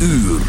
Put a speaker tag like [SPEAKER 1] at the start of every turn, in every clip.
[SPEAKER 1] uur.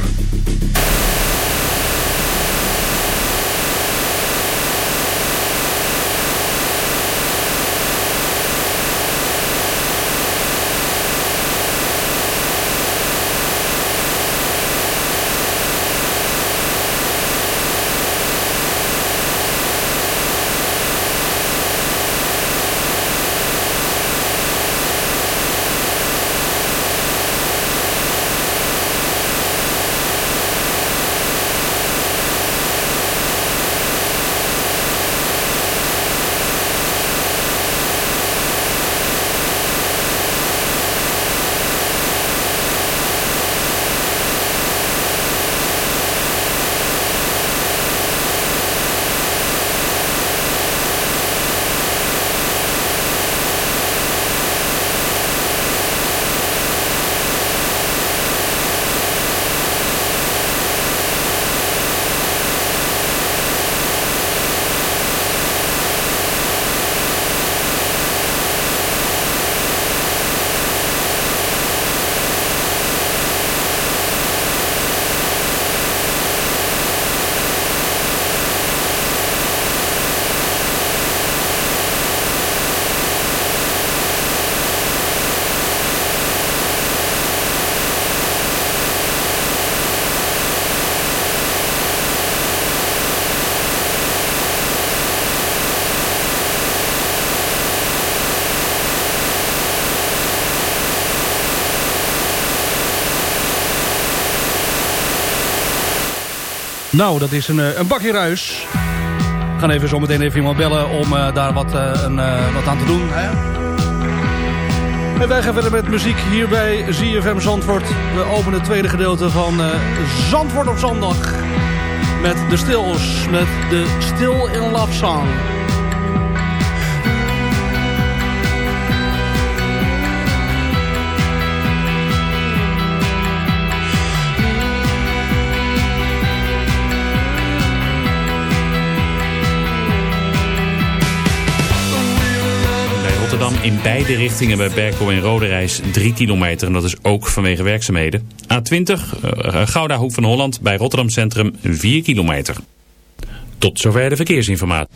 [SPEAKER 2] Nou, dat is een, eh, een bakje ruis. We gaan even zo meteen even iemand bellen om uh, daar wat, uh, een, wat aan te doen. Hè? En wij gaan verder met muziek hier bij ZFM Zandvoort. We openen het tweede gedeelte van Zandvoort op zondag. Met de Stils, met de Still in Love Song.
[SPEAKER 3] In beide richtingen bij Berkel en Roderijs 3 kilometer. En dat is ook vanwege werkzaamheden. A20, uh, Gouda Hoek van Holland bij Rotterdam Centrum 4 kilometer. Tot zover de verkeersinformatie.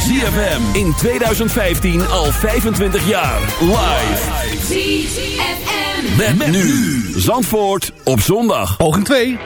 [SPEAKER 1] ZFM in 2015 al 25 jaar. Live. ZFM. Met, met nu. Zandvoort op zondag.
[SPEAKER 2] Poging 2.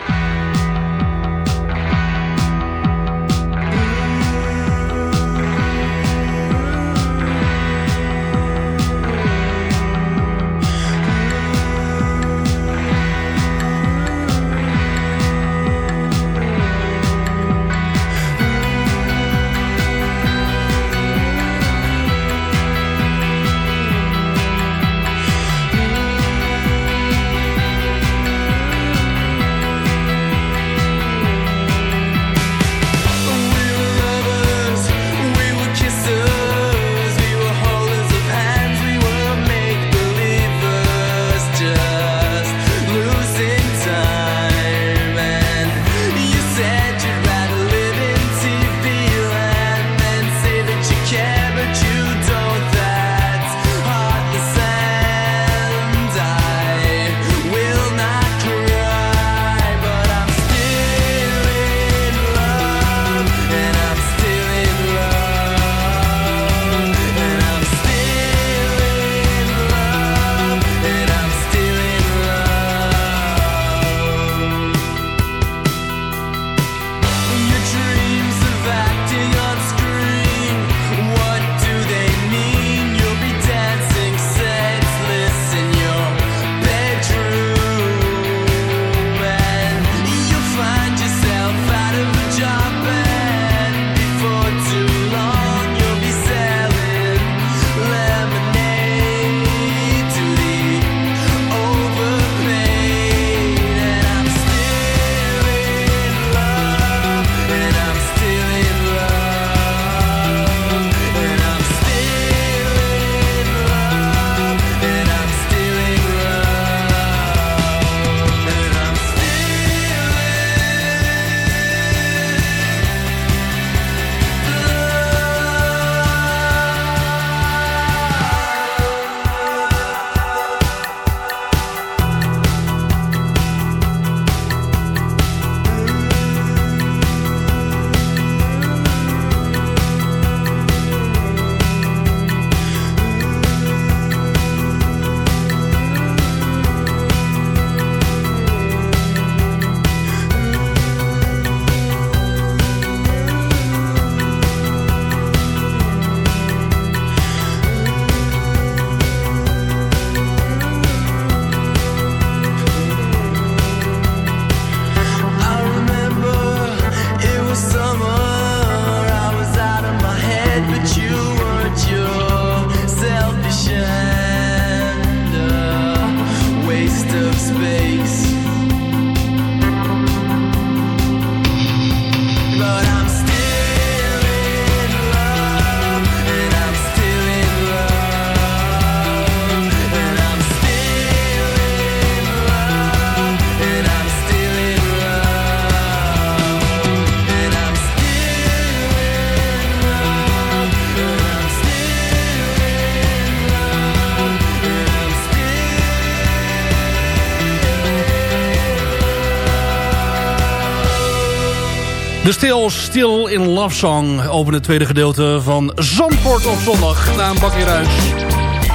[SPEAKER 2] De stil, Still in Love Song Over het tweede gedeelte van Zandvoort op zondag. Na een bakje ruis.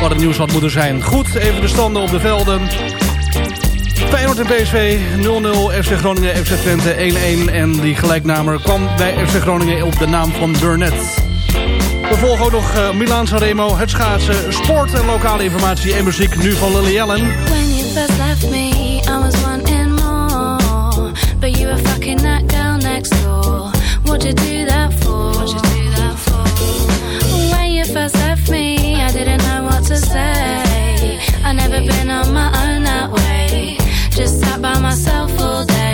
[SPEAKER 2] Wat het nieuws had moeten zijn. Goed, even de standen op de velden. Feyenoord en PSV 0-0, FC Groningen, FC Twente 1-1. En die gelijknamer kwam bij FC Groningen op de naam van Burnett. We volgen ook nog eh, Milaan Milan Sanremo, het schaatsen, sport en lokale informatie en muziek. Nu van Lily Allen.
[SPEAKER 4] When you first left me, I was one and more. But you were fucking that. What'd you do that for? When you first left me, I didn't know what to say. I never been on my own that way. Just sat by myself all day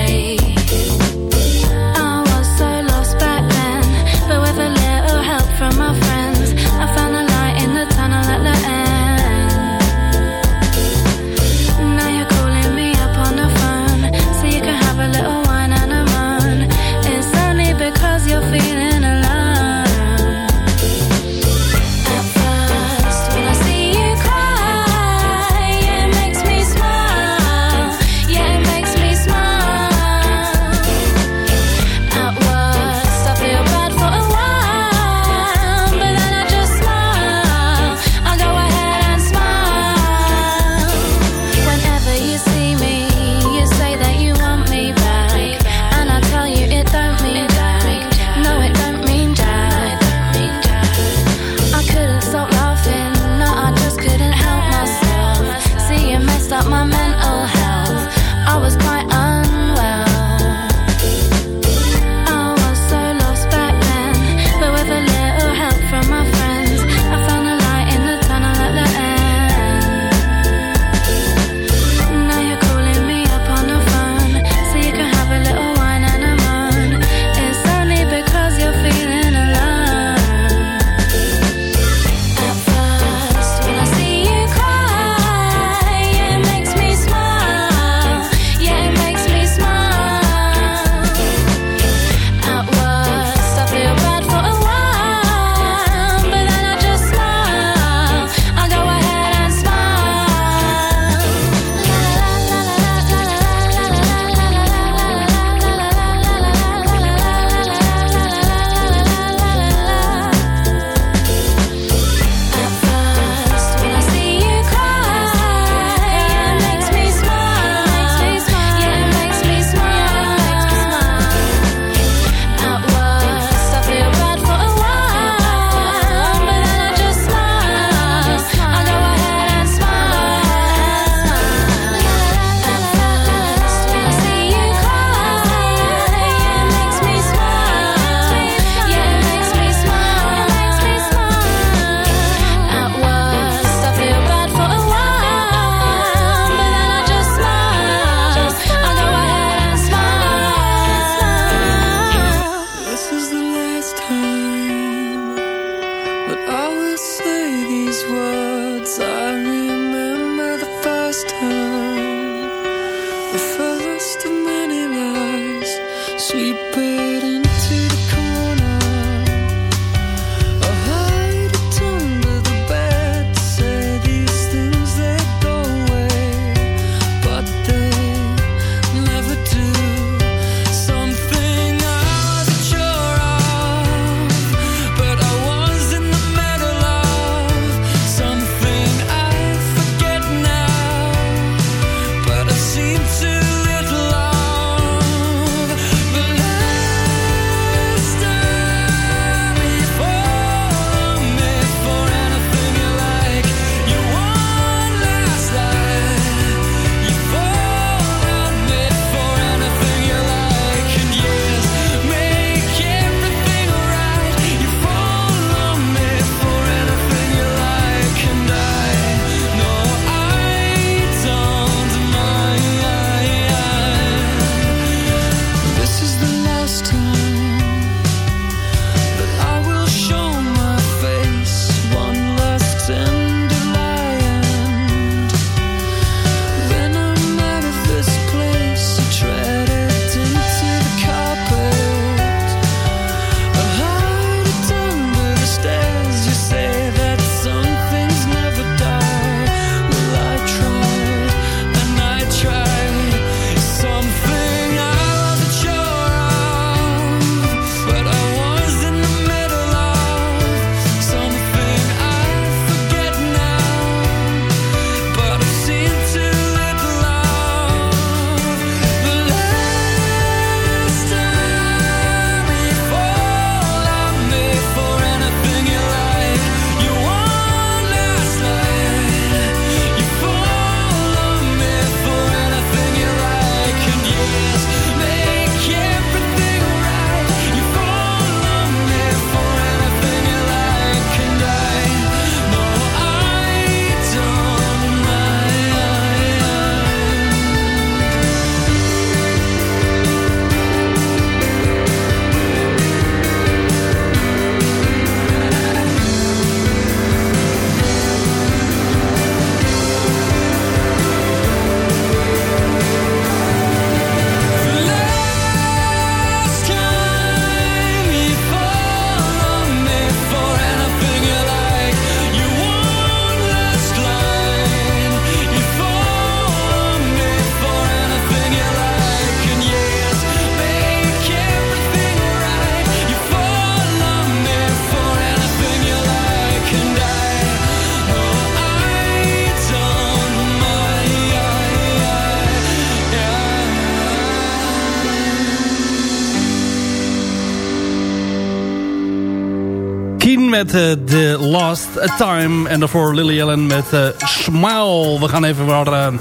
[SPEAKER 4] The
[SPEAKER 5] Last Time.
[SPEAKER 2] En daarvoor Lily Allen met uh, Smile. We gaan even,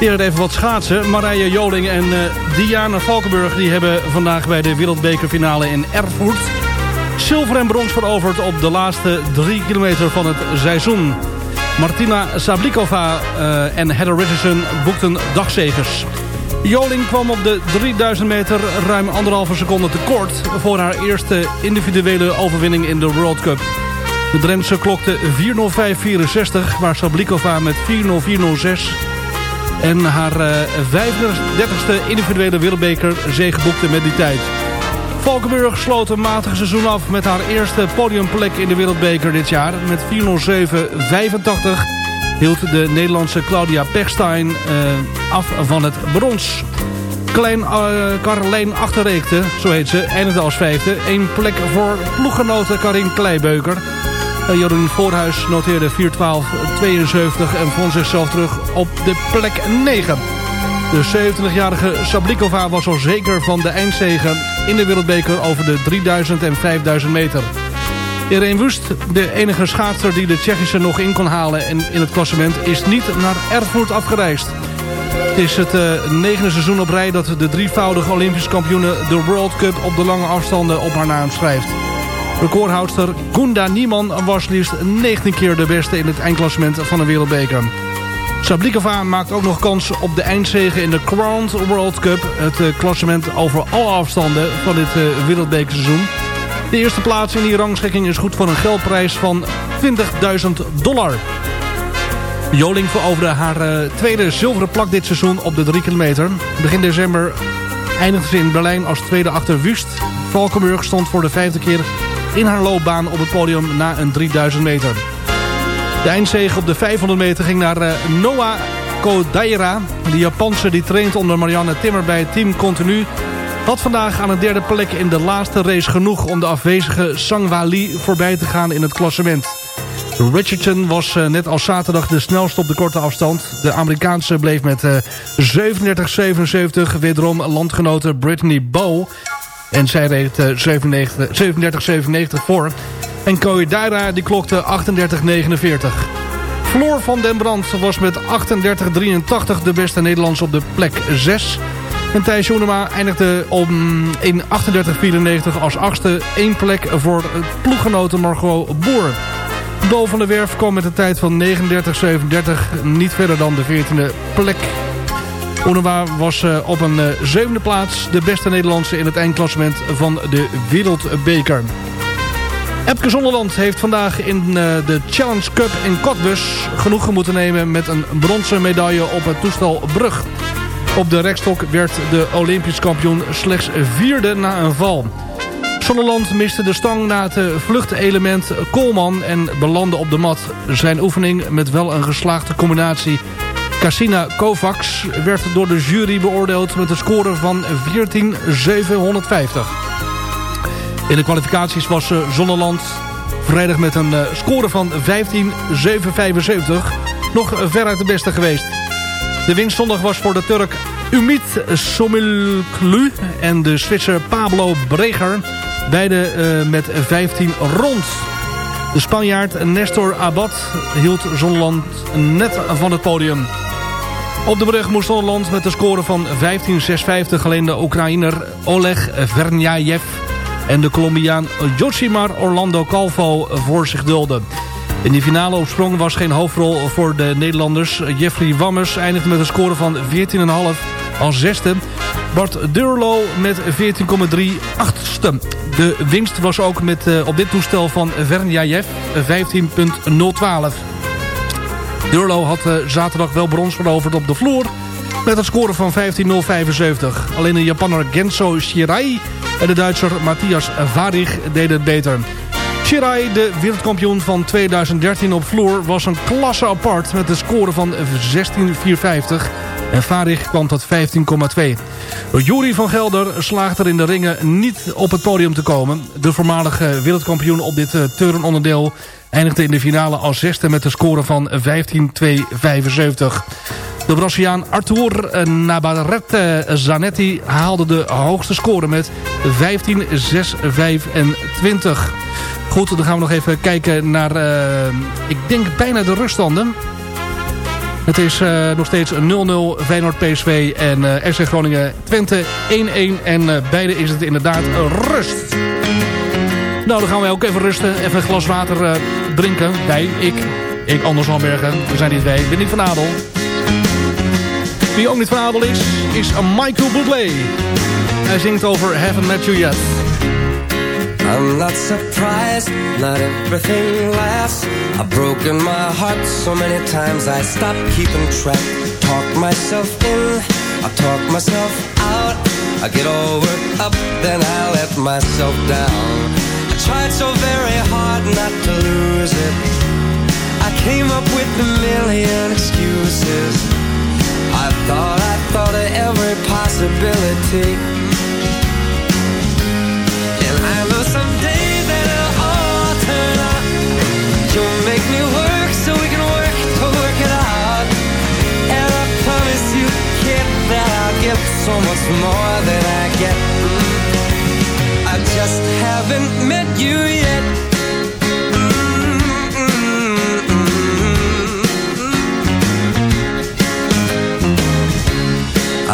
[SPEAKER 2] eerder even wat schaatsen. Marije Joling en Diana Valkenburg... die hebben vandaag bij de wereldbekerfinale in Erfurt... zilver en brons veroverd op de laatste drie kilometer van het seizoen. Martina Sablikova en Heather Richardson boekten dagzegers. Joling kwam op de 3000 meter ruim anderhalve seconde tekort... voor haar eerste individuele overwinning in de World Cup. De Drentse klokte 4.05.64, waar Sablikova met 4.04.06... en haar uh, 35e individuele wereldbeker zege boekte met die tijd. Valkenburg sloot een matig seizoen af met haar eerste podiumplek in de wereldbeker dit jaar... met 4.07.85 hield de Nederlandse Claudia Pechstein uh, af van het brons. Klein uh, Carlijn Achterreekte, zo heet ze, eindigde als vijfde. Eén plek voor ploeggenote Karin Kleibeuker. Uh, Jeroen Voorhuis noteerde 4-12-72 en vond zichzelf terug op de plek 9. De 27-jarige Sablikova was al zeker van de eindzegen in de wereldbeker over de 3000 en 5000 meter. Irene Wust, de enige schaatser die de Tsjechische nog in kon halen in het klassement, is niet naar Erfurt afgereisd. Het is het uh, negende seizoen op rij dat de drievoudige Olympische kampioene de World Cup op de lange afstanden op haar naam schrijft. Recordhoudster Gunda Niemann was liefst 19 keer de beste in het eindklassement van de wereldbeker. Sablikova maakt ook nog kans op de eindzege in de Crowned World Cup. Het uh, klassement over alle afstanden van dit uh, wereldbekerseizoen. De eerste plaats in die rangschikking is goed voor een geldprijs van 20.000 dollar. Joling veroverde haar uh, tweede zilveren plak dit seizoen op de 3 kilometer. Begin december eindigde ze in Berlijn als tweede achter Wust. Valkenburg stond voor de vijfde keer in haar loopbaan op het podium na een 3000 meter. De eindzege op de 500 meter ging naar uh, Noah Kodaira. De Japanse die traint onder Marianne Timmer bij Team Continu had vandaag aan een derde plek in de laatste race genoeg... om de afwezige Sangwa Lee voorbij te gaan in het klassement. Richardson was uh, net als zaterdag de snelste op de korte afstand. De Amerikaanse bleef met uh, 37-77 wederom landgenote Brittany Bow. En zij reed uh, 37-97 voor. En Koidaira die klokte 38-49. Floor van den Brand was met 38-83 de beste Nederlands op de plek 6... En Thijs Joenema eindigde om in 38-94 als achtste. één plek voor ploeggenote Margot Boer. Dol van de Werf kwam met een tijd van 39-37 niet verder dan de 14e plek. Oenema was uh, op een uh, zevende plaats de beste Nederlandse in het eindklassement van de Wereldbeker. Epke Zonderland heeft vandaag in uh, de Challenge Cup in Cottbus genoegen moeten nemen met een bronzen medaille op het toestel Brug. Op de rekstok werd de Olympisch kampioen slechts vierde na een val. Zonderland miste de stang na het vluchtelement Koolman en belandde op de mat. Zijn oefening met wel een geslaagde combinatie Cassina Kovacs werd door de jury beoordeeld met een score van 14.750. In de kwalificaties was Zonderland vrijdag met een score van 15.775 nog veruit de beste geweest. De winst zondag was voor de Turk Umit Somilklu en de Zwitser Pablo Breger. Beide uh, met 15 rond. De Spanjaard Nestor Abad hield Zonderland net van het podium. Op de brug moest Zonderland met de score van 15-6-50 alleen de Oekraïner Oleg Vernyayev en de Colombiaan Josimar Orlando Calvo voor zich dulden. In die finale op sprong was geen hoofdrol voor de Nederlanders. Jeffrey Wammers eindigde met een score van 14,5 als zesde. Bart Durlo met 14,3 achtste. De winst was ook met, uh, op dit toestel van Vernjajev 15,012. Durlo had uh, zaterdag wel brons veroverd op de vloer... met een score van 15,075. Alleen de Japanner Genso Shirai en de Duitser Matthias Varig deden het beter. Shirai, de wereldkampioen van 2013 op vloer, was een klasse apart met een score van 16,450. En Varig kwam tot 15,2. Jury van Gelder slaagt er in de ringen niet op het podium te komen. De voormalige wereldkampioen op dit uh, turnonderdeel eindigde in de finale als zesde met een score van 15,275. De Braziliaan Arthur Navarrete Zanetti haalde de hoogste score met 15-6-25. Goed, dan gaan we nog even kijken naar, uh, ik denk bijna de ruststanden. Het is uh, nog steeds 0-0 Feyenoord PSV en uh, FC Groningen Twente 1-1. En beide is het inderdaad rust. Nou, dan gaan we ook even rusten. Even een glas water drinken. Wij, ik, ik Anders Hambergen. We zijn hier twee. Niet van Adel. Wie ook niet Adel is, is Michael Bublé. Hij zingt over Haven't Met You Yet.
[SPEAKER 6] I'm not surprised, not everything lasts. I've broken my heart so many times I stopped keeping track. Talk myself in, I talk myself out. I get all worked up, then I let myself down. I tried so very hard not to lose it. I came up with a million excuses. I thought I thought of every possibility. And I know someday that it'll all turn up You'll make me work so we can work to work it out. And I promise you, kid, that I'll give so much more than I get.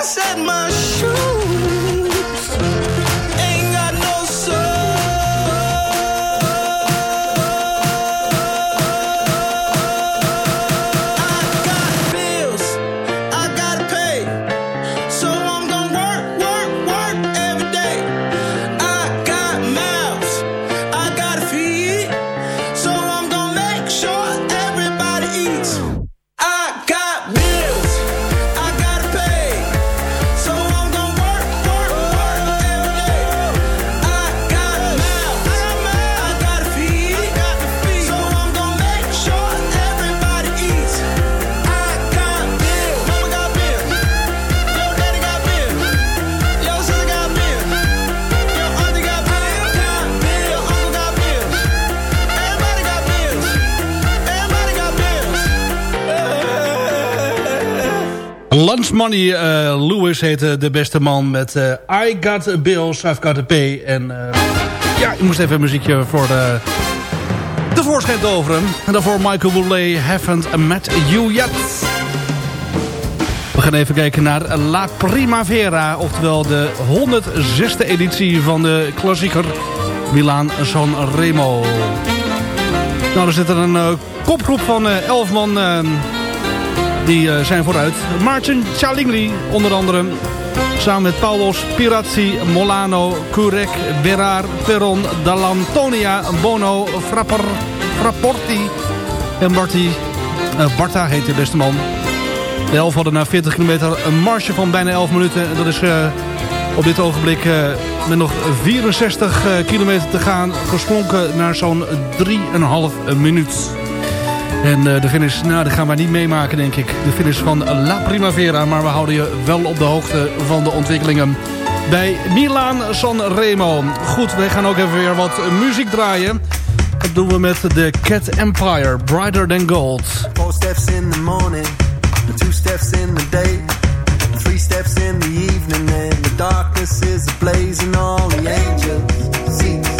[SPEAKER 7] I said my
[SPEAKER 2] shoes Money eh, Lewis heette de beste man met eh, I Got Bills, I've Got a Pay. En eh, ja, ik moest even een muziekje voor de, de voorschijn toveren. En daarvoor Michael Bublé, Haven't Met You Yet. We gaan even kijken naar La Primavera, oftewel de 106e editie van de klassieker Milaan San Remo. Nou, er zit er een kopgroep van eh 11 man die eh, zijn vooruit. Martin Cialingli onder andere. Samen met Paulos, Pirazzi, Molano, Curek, Berard, Perron, Dall'Antonia, Bono, Frapper, Frapporti en Barty. eh, Barta heet de beste man. De elf hadden na 40 kilometer een marge van bijna 11 minuten. En dat is eh, op dit ogenblik met nog 64 eh, kilometer te gaan... gesplonken naar zo'n 3,5 minuut. En eh, de finish, nou, die gaan wij niet meemaken, denk ik. De finish van La Primavera. Maar we houden je wel op de hoogte van de ontwikkelingen bij Milaan San Remo. Goed, wij gaan ook even weer wat muziek draaien. Dat doen we met de Cat Empire, Brighter Than Gold.
[SPEAKER 8] Four steps in the morning, two steps in the day, three steps in the evening, and the darkness is ablaze, and all the angels, seats,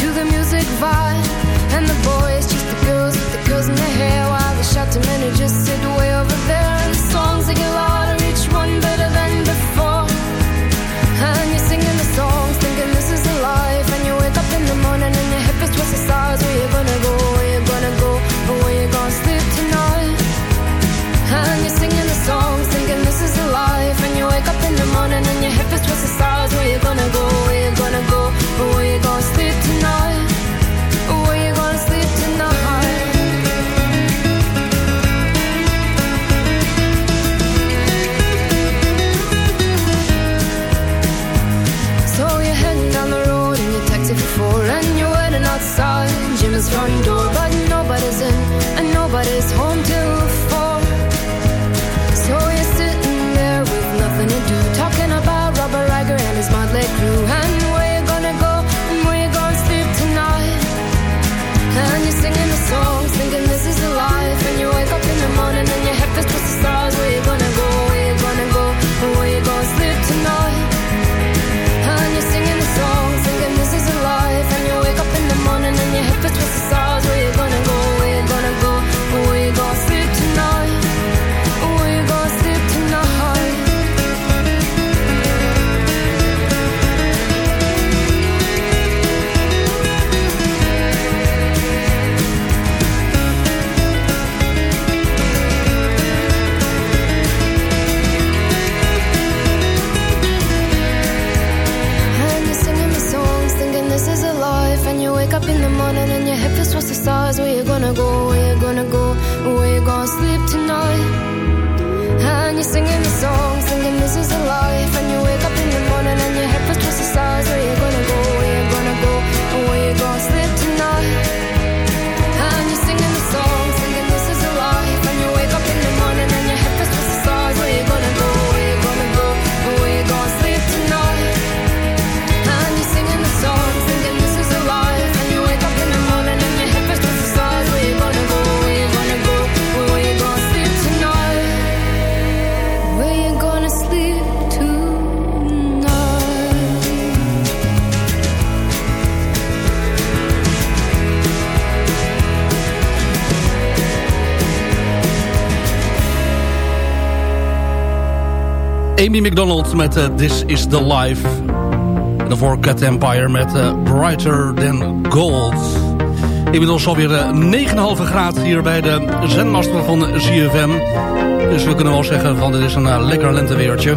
[SPEAKER 8] to the music vibe and the boys, just the girls with the girls in their hair while the shot just sit
[SPEAKER 9] way over there and the songs they get louder, each one better than before. And you're singing the songs, thinking this is a life, and you wake up in the morning and your hip is twisted sides. Where you gonna go? Where you gonna go? Or where you gonna sleep tonight? And you're singing the songs, thinking this is a life, and you wake up in the morning and your hip is twisted sides. Where you gonna go? singing the song, singing this is a lie.
[SPEAKER 2] Amy McDonald met eh, This is the Life. En daarvoor Cat Empire met eh, Brighter Than Gold. Inmiddels alweer eh, uh, 9,5 graad hier bij de zendmaster van ZFM. Dus we kunnen wel zeggen van dit is een lekker lenteweertje.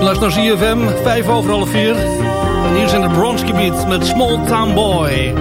[SPEAKER 2] Luister naar ZFM, 5 over half 4. En hier zijn de Bronski Beat met Small Town Boy.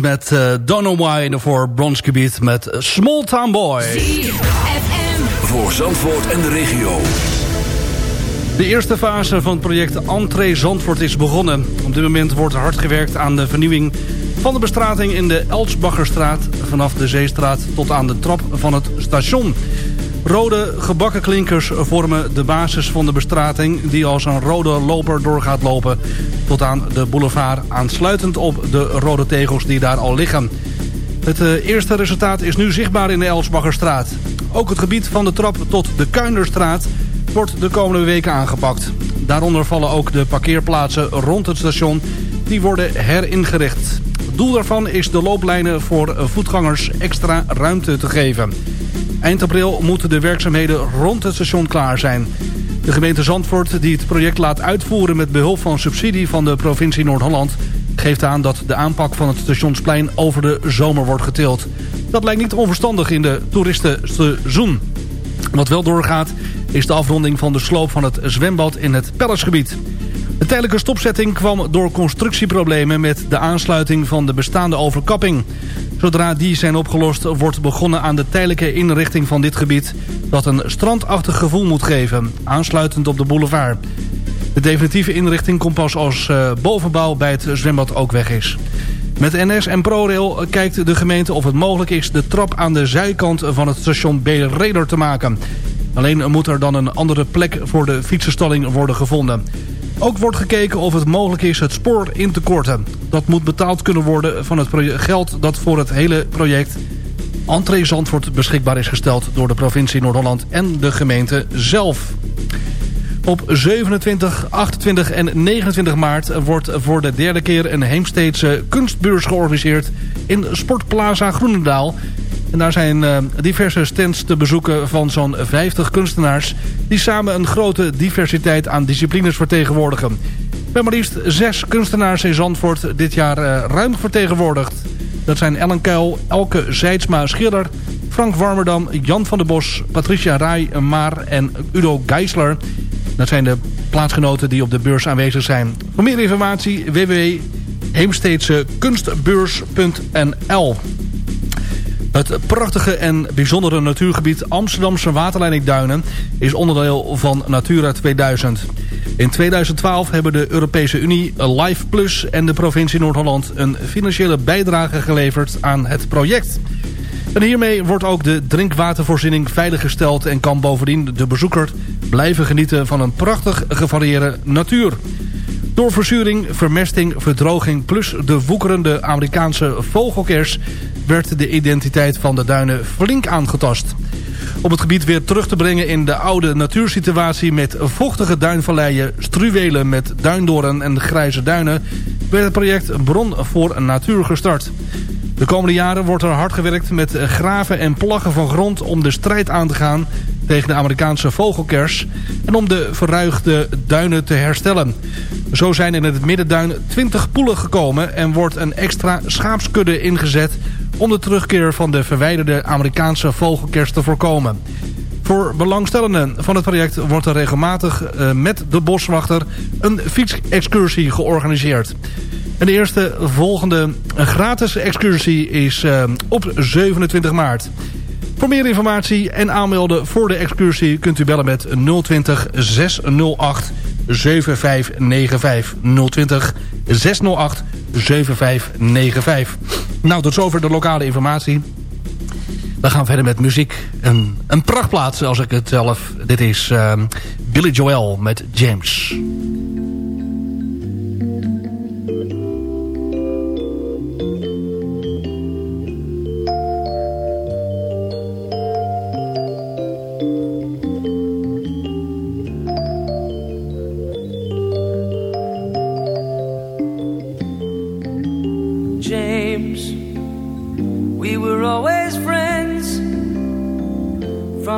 [SPEAKER 2] Met uh, Don't. En daarvoor Bronsgebied met Small Town Boy.
[SPEAKER 10] Voor Zandvoort en de regio.
[SPEAKER 2] De eerste fase van het project Entree Zandvoort is begonnen. Op dit moment wordt hard gewerkt aan de vernieuwing van de bestrating in de Elsbaggerstraat... vanaf de Zeestraat tot aan de trap van het station. Rode gebakken klinkers vormen de basis van de bestrating... die als een rode loper doorgaat lopen tot aan de boulevard... aansluitend op de rode tegels die daar al liggen. Het eh, eerste resultaat is nu zichtbaar in de Elsbaggerstraat. Ook het gebied van de trap tot de Kuinderstraat wordt de komende weken aangepakt. Daaronder vallen ook de parkeerplaatsen rond het station. Die worden heringericht. Doel daarvan is de looplijnen voor voetgangers extra ruimte te geven. Eind april moeten de werkzaamheden rond het station klaar zijn. De gemeente Zandvoort, die het project laat uitvoeren met behulp van subsidie van de provincie Noord-Holland... geeft aan dat de aanpak van het stationsplein over de zomer wordt getild. Dat lijkt niet onverstandig in de toeristenseizoen. Wat wel doorgaat is de afronding van de sloop van het zwembad in het Pellersgebied. De tijdelijke stopzetting kwam door constructieproblemen met de aansluiting van de bestaande overkapping. Zodra die zijn opgelost wordt begonnen aan de tijdelijke inrichting van dit gebied... dat een strandachtig gevoel moet geven, aansluitend op de boulevard. De definitieve inrichting komt pas als uh, bovenbouw bij het zwembad ook weg is. Met NS en ProRail kijkt de gemeente of het mogelijk is... de trap aan de zijkant van het station breder te maken. Alleen moet er dan een andere plek voor de fietsenstalling worden gevonden. Ook wordt gekeken of het mogelijk is het spoor in te korten. Dat moet betaald kunnen worden van het geld dat voor het hele project... Entree Zandvoort beschikbaar is gesteld door de provincie Noord-Holland en de gemeente zelf. Op 27, 28 en 29 maart wordt voor de derde keer een Heemsteedse kunstbeurs georganiseerd in Sportplaza Groenendaal. En daar zijn uh, diverse stands te bezoeken van zo'n 50 kunstenaars... die samen een grote diversiteit aan disciplines vertegenwoordigen. Bij maar liefst zes kunstenaars in Zandvoort dit jaar uh, ruim vertegenwoordigd. Dat zijn Ellen Kuil, Elke Zeidsma Schiller, Frank Warmerdam, Jan van der Bos, Patricia Rai Maar en Udo Geisler. Dat zijn de plaatsgenoten die op de beurs aanwezig zijn. Voor meer informatie www.heemsteedsekunstbeurs.nl het prachtige en bijzondere natuurgebied Amsterdamse Waterleidingduinen is onderdeel van Natura 2000. In 2012 hebben de Europese Unie, Life Plus en de provincie Noord-Holland een financiële bijdrage geleverd aan het project. En hiermee wordt ook de drinkwatervoorziening veiliggesteld en kan bovendien de bezoeker blijven genieten van een prachtig gevarieerde natuur. Door verzuring, vermesting, verdroging plus de woekerende Amerikaanse vogelkers werd de identiteit van de duinen flink aangetast. Om het gebied weer terug te brengen in de oude natuursituatie met vochtige duinvalleien, struwelen met duindoren en grijze duinen, werd het project Bron voor Natuur gestart. De komende jaren wordt er hard gewerkt met graven en plaggen van grond om de strijd aan te gaan tegen de Amerikaanse vogelkers en om de verruigde duinen te herstellen. Zo zijn in het middenduin 20 poelen gekomen en wordt een extra schaapskudde ingezet om de terugkeer van de verwijderde Amerikaanse vogelkers te voorkomen. Voor belangstellenden van het project wordt er regelmatig uh, met de boswachter een fietsexcursie georganiseerd. En de eerste volgende gratis excursie is uh, op 27 maart. Voor meer informatie en aanmelden voor de excursie kunt u bellen met 020 608 7595. 020 608 7595. Nou, tot zover de lokale informatie. We gaan verder met muziek. Een, een prachtplaat, zoals ik het zelf. Dit is uh, Billy Joel met. James,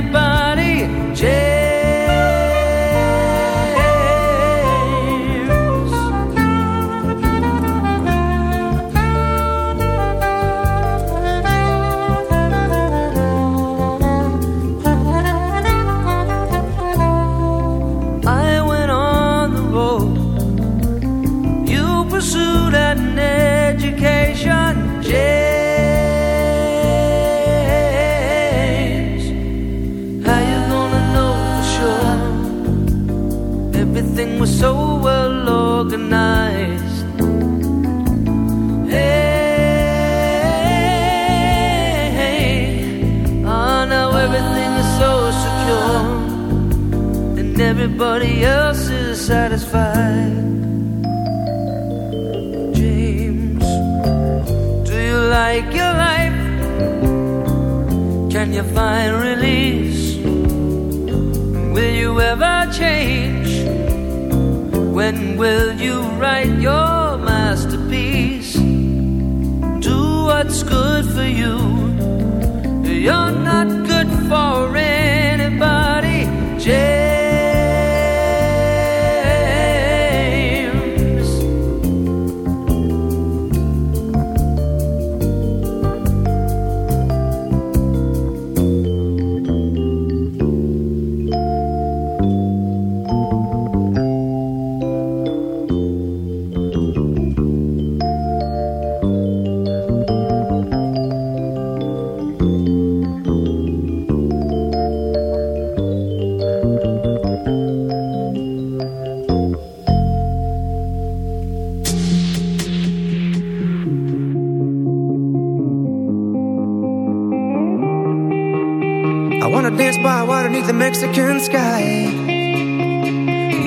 [SPEAKER 11] anybody. James.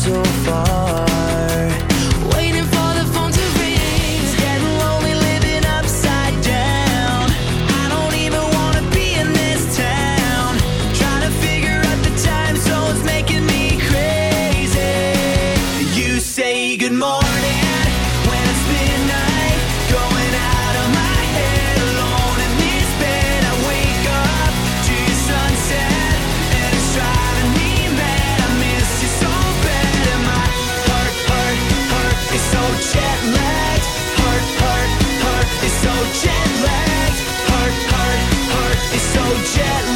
[SPEAKER 12] so far. jet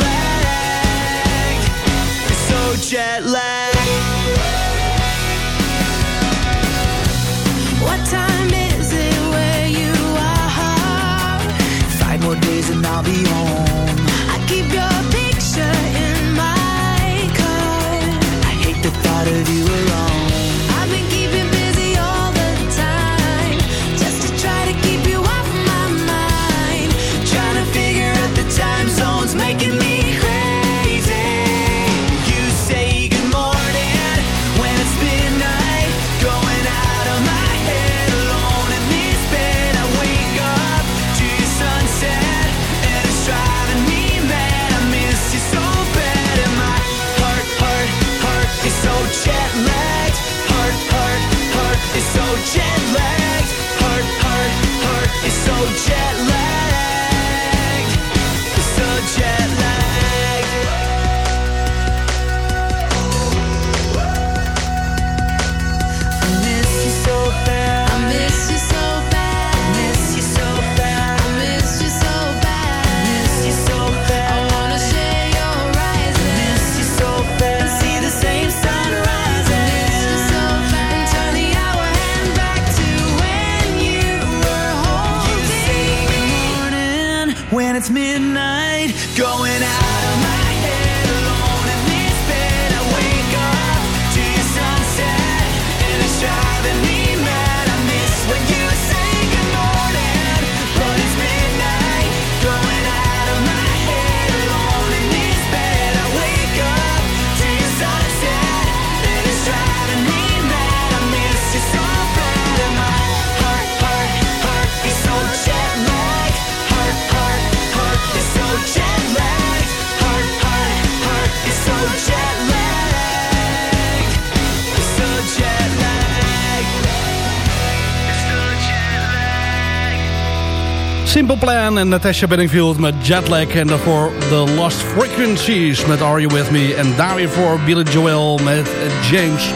[SPEAKER 6] Simpel Plan en Natasha Bedingfield met Jetlag. En daarvoor The Lost Frequencies met Are You With Me. En daarvoor Billy Joel met James.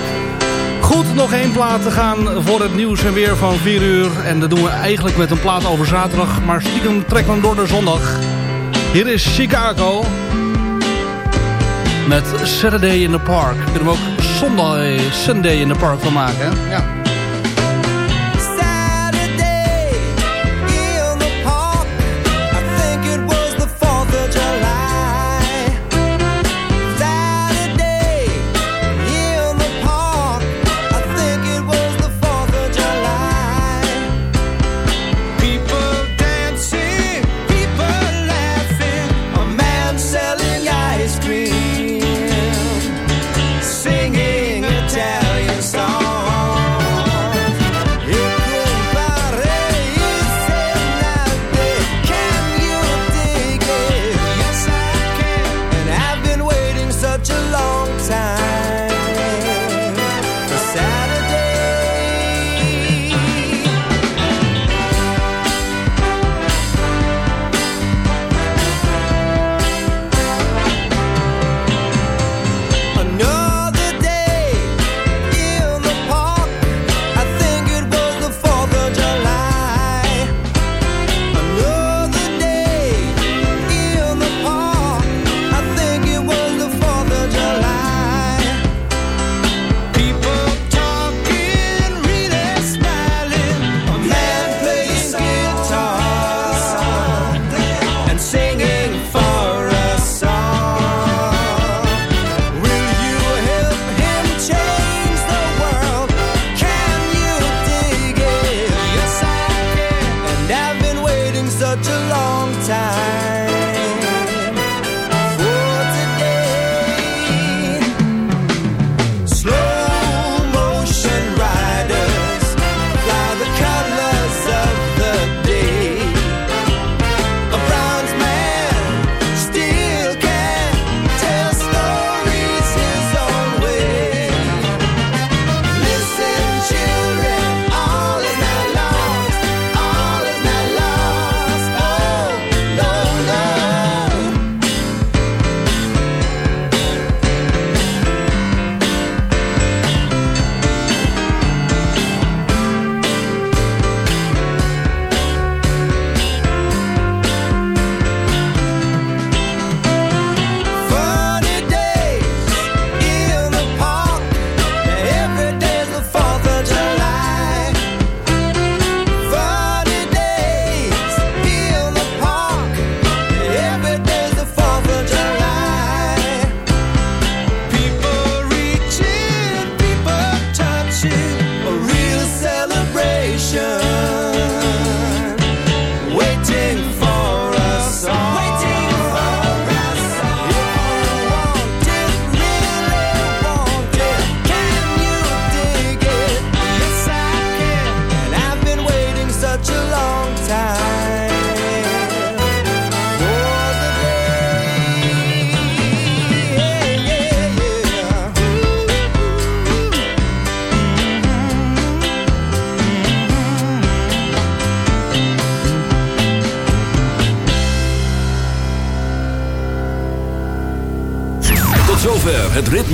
[SPEAKER 6] Goed, nog één plaat te gaan voor het nieuws en weer van 4 uur. En dat doen we eigenlijk met een plaat over zaterdag. Maar stiekem trekken we door naar zondag. Hier is Chicago. Met Saturday in the Park. Kunnen we ook Sunday, eh, Sunday in the Park van maken. Ja.